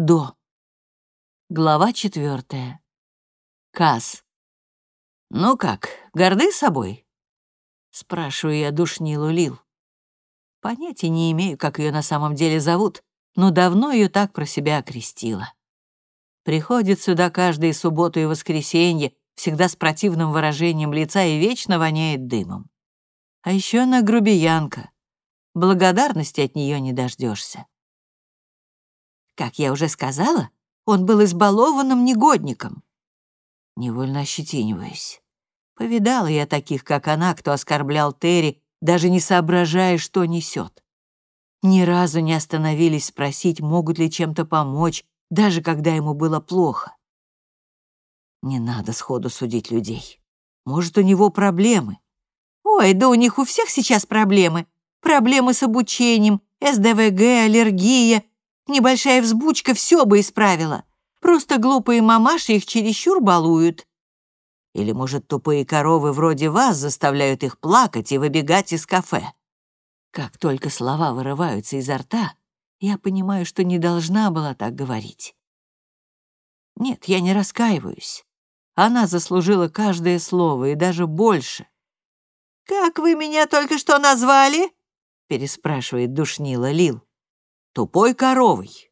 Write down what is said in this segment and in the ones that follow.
до. Глава четвертая. Каз. «Ну как, горды собой?» Спрашиваю я душнилу Лил. Понятия не имею, как ее на самом деле зовут, но давно ее так про себя окрестила. Приходит сюда каждые субботу и воскресенье, всегда с противным выражением лица и вечно воняет дымом. А еще она грубиянка. Благодарности от нее не дождешься. Как я уже сказала, он был избалованным негодником. Невольно ощетиниваюсь. Повидала я таких, как она, кто оскорблял Терри, даже не соображая, что несет. Ни разу не остановились спросить, могут ли чем-то помочь, даже когда ему было плохо. Не надо сходу судить людей. Может, у него проблемы. Ой, да у них у всех сейчас проблемы. Проблемы с обучением, СДВГ, аллергия. Небольшая взбучка все бы исправила. Просто глупые мамаши их чересчур балуют. Или, может, тупые коровы вроде вас заставляют их плакать и выбегать из кафе? Как только слова вырываются изо рта, я понимаю, что не должна была так говорить. Нет, я не раскаиваюсь. Она заслужила каждое слово и даже больше. «Как вы меня только что назвали?» переспрашивает душнила Лил. «Тупой коровой.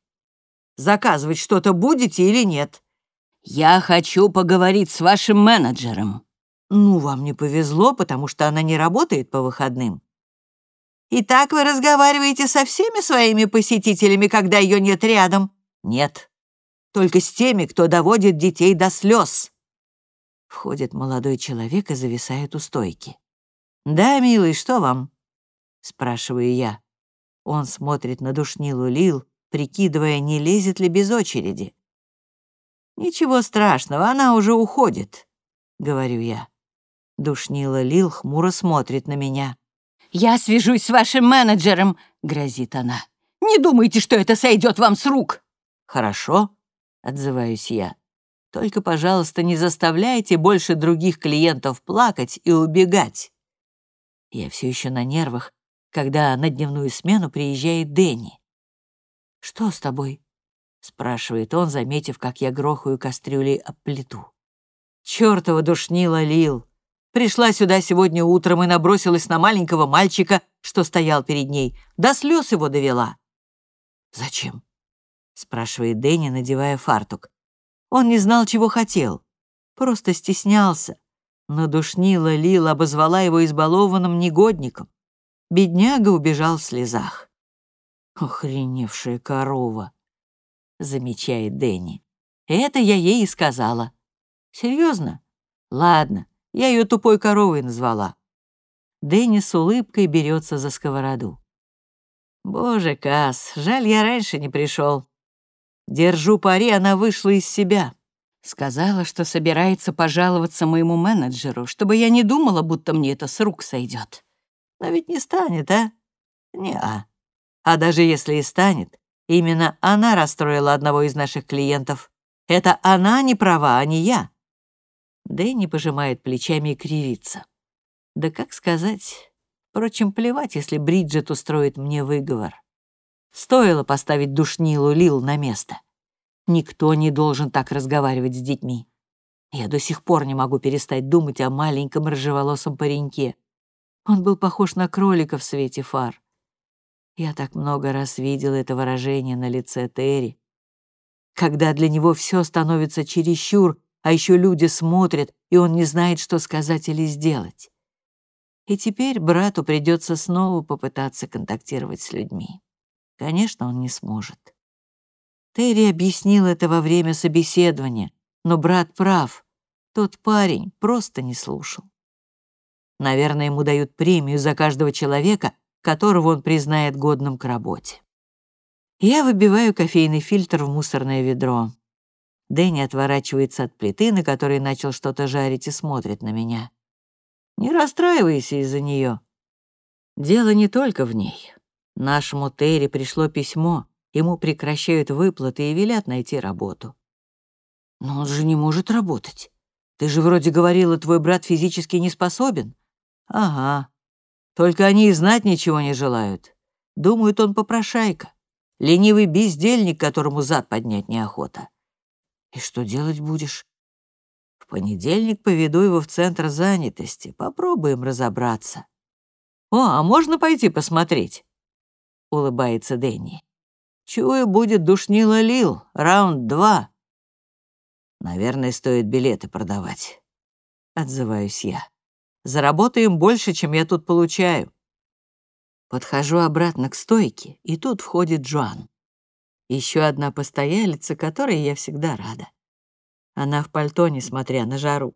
Заказывать что-то будете или нет?» «Я хочу поговорить с вашим менеджером». «Ну, вам не повезло, потому что она не работает по выходным». «И так вы разговариваете со всеми своими посетителями, когда ее нет рядом?» «Нет, только с теми, кто доводит детей до слез». Входит молодой человек и зависает у стойки. «Да, милый, что вам?» — спрашиваю я. Он смотрит на душнилу Лил, прикидывая, не лезет ли без очереди. «Ничего страшного, она уже уходит», — говорю я. Душнила Лил хмуро смотрит на меня. «Я свяжусь с вашим менеджером», — грозит она. «Не думайте, что это сойдет вам с рук». «Хорошо», — отзываюсь я. «Только, пожалуйста, не заставляйте больше других клиентов плакать и убегать». Я все еще на нервах, когда на дневную смену приезжает Дэнни. «Что с тобой?» — спрашивает он, заметив, как я грохаю кастрюлей об плиту. «Чёртова душнила Лил! Пришла сюда сегодня утром и набросилась на маленького мальчика, что стоял перед ней, до слез его довела». «Зачем?» — спрашивает Дэнни, надевая фартук. Он не знал, чего хотел, просто стеснялся. Но душнила Лил обозвала его избалованным негодником. Бедняга убежал в слезах. «Охреневшая корова!» — замечает Дэнни. «Это я ей и сказала». «Серьезно? Ладно, я ее тупой коровой назвала». Дэнни с улыбкой берется за сковороду. «Боже, Кас, жаль, я раньше не пришел. Держу пари, она вышла из себя. Сказала, что собирается пожаловаться моему менеджеру, чтобы я не думала, будто мне это с рук сойдет. Но ведь не станет, а? Не-а. А даже если и станет, Именно она расстроила одного из наших клиентов. Это она не права, а не я. Дэнни пожимает плечами и кривится. Да как сказать? Впрочем, плевать, если Бриджит устроит мне выговор. Стоило поставить душнилу Лил на место. Никто не должен так разговаривать с детьми. Я до сих пор не могу перестать думать о маленьком рыжеволосом пареньке. Он был похож на кролика в свете фар. Я так много раз видел это выражение на лице Терри. Когда для него все становится чересчур, а еще люди смотрят, и он не знает, что сказать или сделать. И теперь брату придется снова попытаться контактировать с людьми. Конечно, он не сможет. Терри объяснил это во время собеседования, но брат прав. Тот парень просто не слушал. Наверное, ему дают премию за каждого человека, которого он признает годным к работе. Я выбиваю кофейный фильтр в мусорное ведро. Дэнни отворачивается от плиты, на которой начал что-то жарить, и смотрит на меня. Не расстраивайся из-за нее. Дело не только в ней. Нашему Терри пришло письмо, ему прекращают выплаты и велят найти работу. Но он же не может работать. Ты же вроде говорила, твой брат физически не способен. Ага, только они и знать ничего не желают. Думают, он попрошайка. Ленивый бездельник, которому зад поднять неохота. И что делать будешь? В понедельник поведу его в центр занятости. Попробуем разобраться. О, а можно пойти посмотреть? Улыбается Дэнни. Чую, будет душнило Лил. Раунд два. Наверное, стоит билеты продавать. Отзываюсь я. Заработаем больше, чем я тут получаю. Подхожу обратно к стойке, и тут входит Джоан. Еще одна постоялица, которой я всегда рада. Она в пальто, несмотря на жару.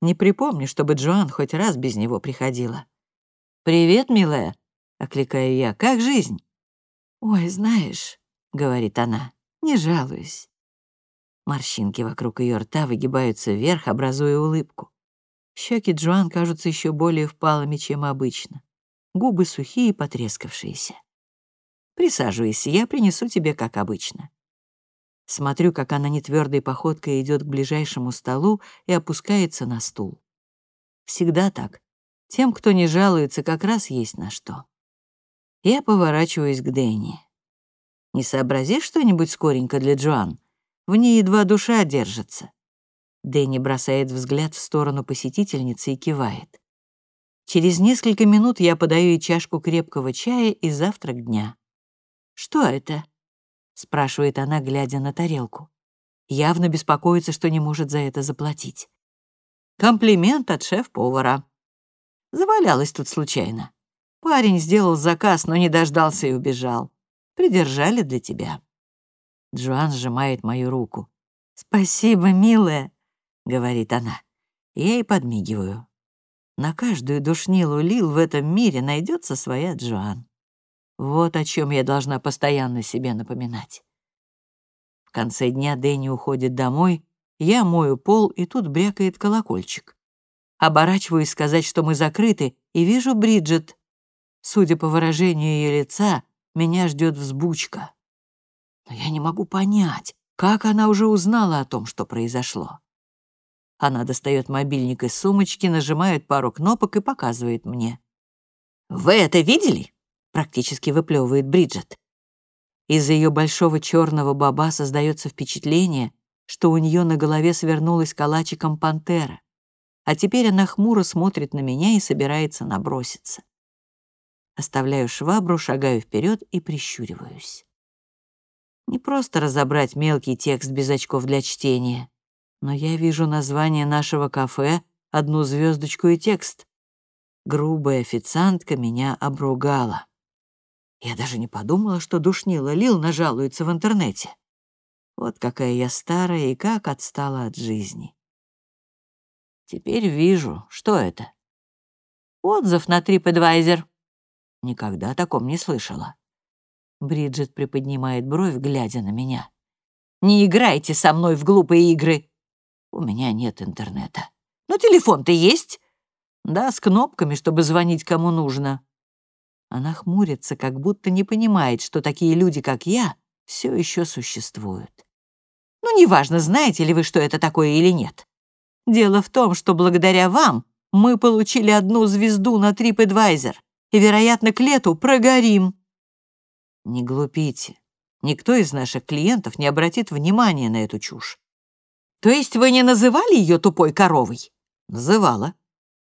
Не припомню, чтобы Джоан хоть раз без него приходила. «Привет, милая», — окликаю я, — «как жизнь?» «Ой, знаешь», — говорит она, — «не жалуюсь». Морщинки вокруг ее рта выгибаются вверх, образуя улыбку. Щеки Джоан кажутся еще более впалыми, чем обычно. Губы сухие и потрескавшиеся. Присаживайся, я принесу тебе, как обычно. Смотрю, как она нетвердой походкой идет к ближайшему столу и опускается на стул. Всегда так. Тем, кто не жалуется, как раз есть на что. Я поворачиваюсь к Дэнни. «Не сообрази что-нибудь скоренько для Джоан? В ней едва душа держится». Дэнни бросает взгляд в сторону посетительницы и кивает. Через несколько минут я подаю ей чашку крепкого чая и завтрак дня. «Что это?» — спрашивает она, глядя на тарелку. Явно беспокоится, что не может за это заплатить. «Комплимент от шеф-повара». Завалялась тут случайно. Парень сделал заказ, но не дождался и убежал. Придержали для тебя. Джоан сжимает мою руку. «Спасибо, милая», — говорит она. Я ей подмигиваю. На каждую душнилу Лил в этом мире найдется своя Джоан. Вот о чем я должна постоянно себе напоминать. В конце дня Дэнни уходит домой, я мою пол, и тут брякает колокольчик. Оборачиваюсь сказать, что мы закрыты, и вижу Бриджит. Судя по выражению ее лица, меня ждет взбучка. Но я не могу понять, как она уже узнала о том, что произошло. Она достает мобильник из сумочки, нажимает пару кнопок и показывает мне. «Вы это видели?» — практически выплевывает Бриджит. Из-за ее большого черного боба создается впечатление, что у нее на голове свернулась калачиком пантера, а теперь она хмуро смотрит на меня и собирается наброситься. Оставляю швабру, шагаю вперед и прищуриваюсь. Не просто разобрать мелкий текст без очков для чтения но я вижу название нашего кафе, одну звездочку и текст. Грубая официантка меня обругала. Я даже не подумала, что душнила Лил нажалуется в интернете. Вот какая я старая и как отстала от жизни. Теперь вижу, что это. Отзыв на TripAdvisor. Никогда о таком не слышала. Бриджит приподнимает бровь, глядя на меня. «Не играйте со мной в глупые игры. У меня нет интернета. Но телефон-то есть? Да, с кнопками, чтобы звонить кому нужно. Она хмурится, как будто не понимает, что такие люди, как я, все еще существуют. Ну, неважно, знаете ли вы, что это такое или нет. Дело в том, что благодаря вам мы получили одну звезду на TripAdvisor и, вероятно, к лету прогорим. Не глупите. Никто из наших клиентов не обратит внимания на эту чушь. То есть вы не называли ее тупой коровой? Называла.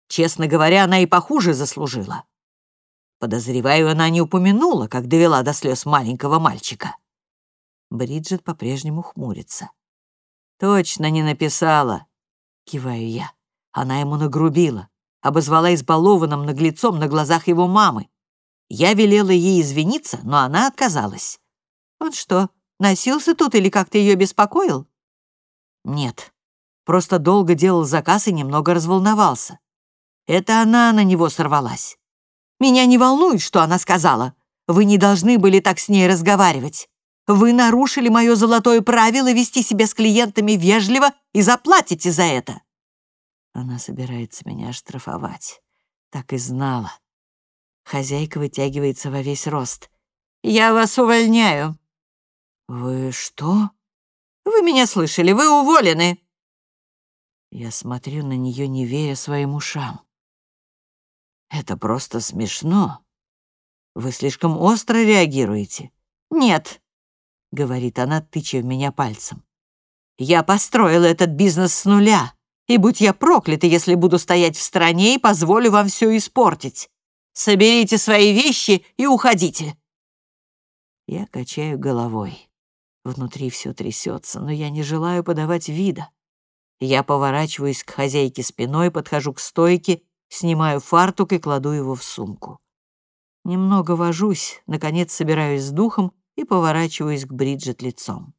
Честно говоря, она и похуже заслужила. Подозреваю, она не упомянула, как довела до слез маленького мальчика. Бриджит по-прежнему хмурится. «Точно не написала», — киваю я. Она ему нагрубила, обозвала избалованным наглецом на глазах его мамы. Я велела ей извиниться, но она отказалась. Он что, носился тут или как-то ее беспокоил? Нет, просто долго делал заказ и немного разволновался. Это она на него сорвалась. Меня не волнует, что она сказала. Вы не должны были так с ней разговаривать. Вы нарушили мое золотое правило вести себя с клиентами вежливо и заплатите за это. Она собирается меня штрафовать. Так и знала. Хозяйка вытягивается во весь рост. «Я вас увольняю». «Вы что?» Вы меня слышали, вы уволены!» Я смотрю на нее, не веря своим ушам. «Это просто смешно. Вы слишком остро реагируете. «Нет», — говорит она, тыча в меня пальцем. «Я построила этот бизнес с нуля, и будь я проклята, если буду стоять в стороне и позволю вам все испортить. Соберите свои вещи и уходите». Я качаю головой. Внутри все трясется, но я не желаю подавать вида. Я поворачиваюсь к хозяйке спиной, подхожу к стойке, снимаю фартук и кладу его в сумку. Немного вожусь, наконец собираюсь с духом и поворачиваюсь к Бриджит лицом.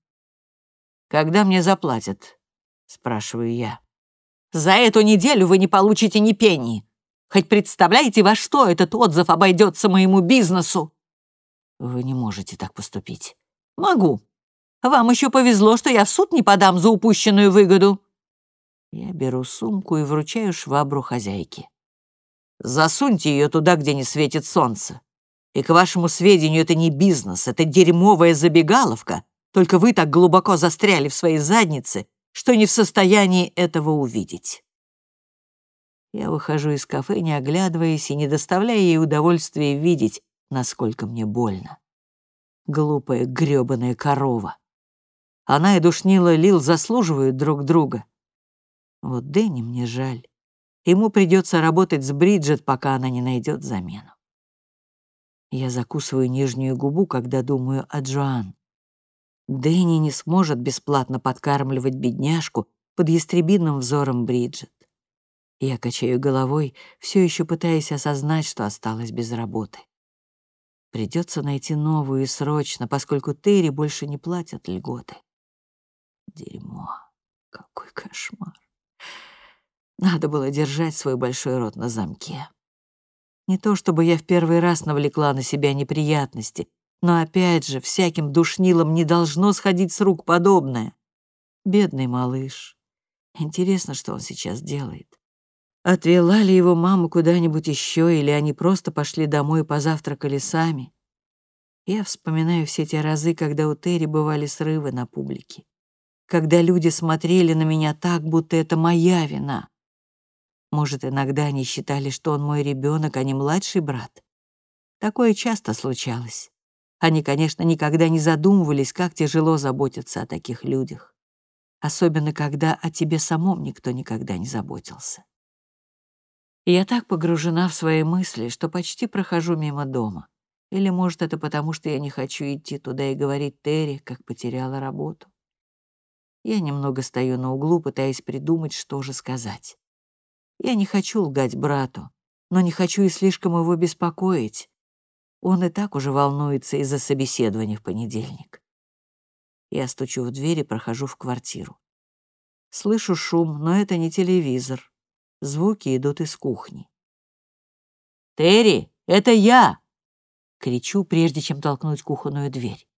«Когда мне заплатят?» — спрашиваю я. «За эту неделю вы не получите ни пенни. Хоть представляете, во что этот отзыв обойдется моему бизнесу?» «Вы не можете так поступить». «Могу. Вам еще повезло, что я в суд не подам за упущенную выгоду». Я беру сумку и вручаю швабру хозяйке. «Засуньте ее туда, где не светит солнце. И, к вашему сведению, это не бизнес, это дерьмовая забегаловка, только вы так глубоко застряли в своей заднице, что не в состоянии этого увидеть». Я выхожу из кафе, не оглядываясь и не доставляя ей удовольствия видеть, насколько мне больно. Глупая грёбаная корова. Она и душнила Лил заслуживают друг друга. Вот Дэнни мне жаль. Ему придется работать с Бриджит, пока она не найдет замену. Я закусываю нижнюю губу, когда думаю о Джоан. Дэнни не сможет бесплатно подкармливать бедняжку под ястребиным взором Бриджит. Я качаю головой, все еще пытаясь осознать, что осталась без работы. Придется найти новую и срочно, поскольку Терри больше не платят льготы. Дерьмо. Какой кошмар. Надо было держать свой большой рот на замке. Не то чтобы я в первый раз навлекла на себя неприятности, но опять же, всяким душнилам не должно сходить с рук подобное. Бедный малыш. Интересно, что он сейчас делает. Отвела ли его маму куда-нибудь еще, или они просто пошли домой и позавтракали сами? Я вспоминаю все те разы, когда у Терри бывали срывы на публике. Когда люди смотрели на меня так, будто это моя вина. Может, иногда они считали, что он мой ребенок, а не младший брат. Такое часто случалось. Они, конечно, никогда не задумывались, как тяжело заботиться о таких людях. Особенно, когда о тебе самом никто никогда не заботился. Я так погружена в свои мысли, что почти прохожу мимо дома. Или, может, это потому, что я не хочу идти туда и говорить Терри, как потеряла работу. Я немного стою на углу, пытаясь придумать, что же сказать. Я не хочу лгать брату, но не хочу и слишком его беспокоить. Он и так уже волнуется из-за собеседования в понедельник. Я стучу в дверь и прохожу в квартиру. Слышу шум, но это не телевизор. Звуки идут из кухни. «Терри, это я!» — кричу, прежде чем толкнуть кухонную дверь.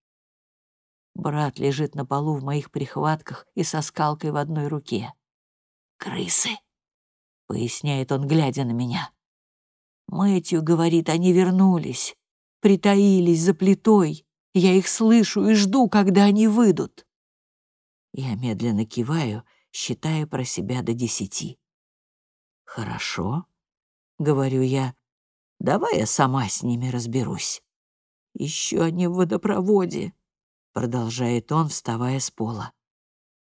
Брат лежит на полу в моих прихватках и со скалкой в одной руке. «Крысы!» поясняет он, глядя на меня. Мэтью говорит, они вернулись, притаились за плитой. Я их слышу и жду, когда они выйдут. Я медленно киваю, считая про себя до десяти. «Хорошо», — говорю я, — «давай я сама с ними разберусь». «Еще они в водопроводе», — продолжает он, вставая с пола.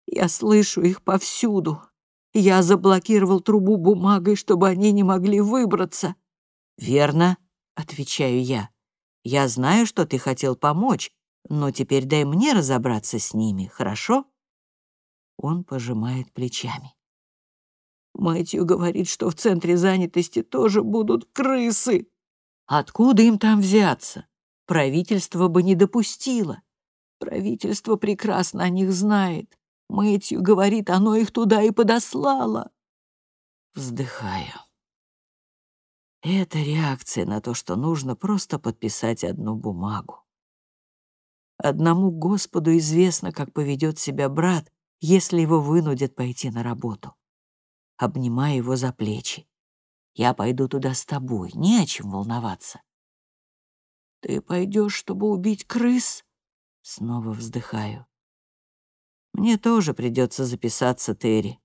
«Я слышу их повсюду. Я заблокировал трубу бумагой, чтобы они не могли выбраться. «Верно», — отвечаю я. «Я знаю, что ты хотел помочь, но теперь дай мне разобраться с ними, хорошо?» Он пожимает плечами. Мэтью говорит, что в центре занятости тоже будут крысы. Откуда им там взяться? Правительство бы не допустило. Правительство прекрасно о них знает. Мэтью говорит, оно их туда и подослало. Вздыхаю. Это реакция на то, что нужно просто подписать одну бумагу. Одному Господу известно, как поведет себя брат, если его вынудят пойти на работу. Обнимая его за плечи. Я пойду туда с тобой, не о чем волноваться. Ты пойдешь, чтобы убить крыс? Снова вздыхаю. Мне тоже придется записаться, Терри.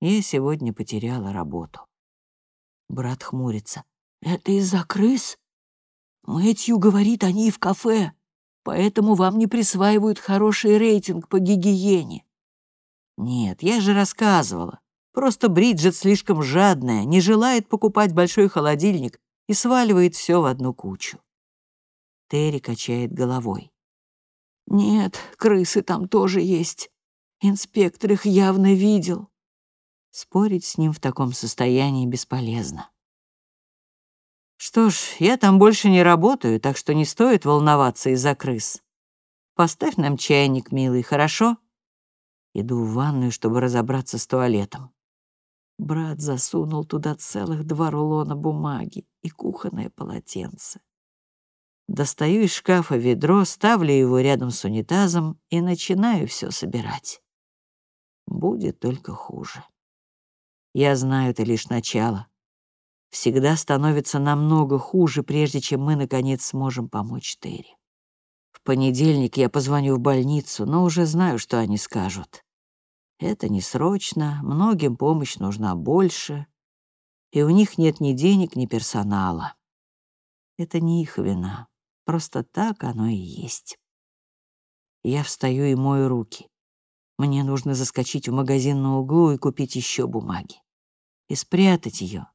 Я сегодня потеряла работу. Брат хмурится. Это из-за крыс? Мэтью говорит, они в кафе. поэтому вам не присваивают хороший рейтинг по гигиене. Нет, я же рассказывала. Просто Бриджит слишком жадная, не желает покупать большой холодильник и сваливает все в одну кучу. Терри качает головой. «Нет, крысы там тоже есть. Инспектор их явно видел». Спорить с ним в таком состоянии бесполезно. «Что ж, я там больше не работаю, так что не стоит волноваться из-за крыс. Поставь нам чайник, милый, хорошо?» Иду в ванную, чтобы разобраться с туалетом. Брат засунул туда целых два рулона бумаги и кухонное полотенце. Достаю из шкафа ведро, ставлю его рядом с унитазом и начинаю все собирать. Будет только хуже. Я знаю, это лишь начало. Всегда становится намного хуже, прежде чем мы, наконец, сможем помочь Терри. В понедельник я позвоню в больницу, но уже знаю, что они скажут. Это не срочно, многим помощь нужна больше, и у них нет ни денег, ни персонала. Это не их вина. Просто так оно и есть. Я встаю и мою руки. Мне нужно заскочить в магазин на углу и купить еще бумаги. И спрятать ее,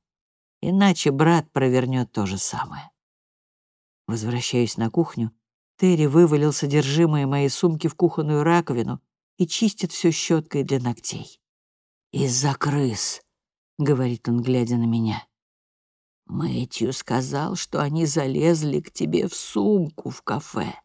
иначе брат провернет то же самое. Возвращаюсь на кухню. Терри вывалил содержимое моей сумки в кухонную раковину и чистит все щеткой для ногтей. «Из-за крыс», — говорит он, глядя на меня. Мэтью сказал, что они залезли к тебе в сумку в кафе.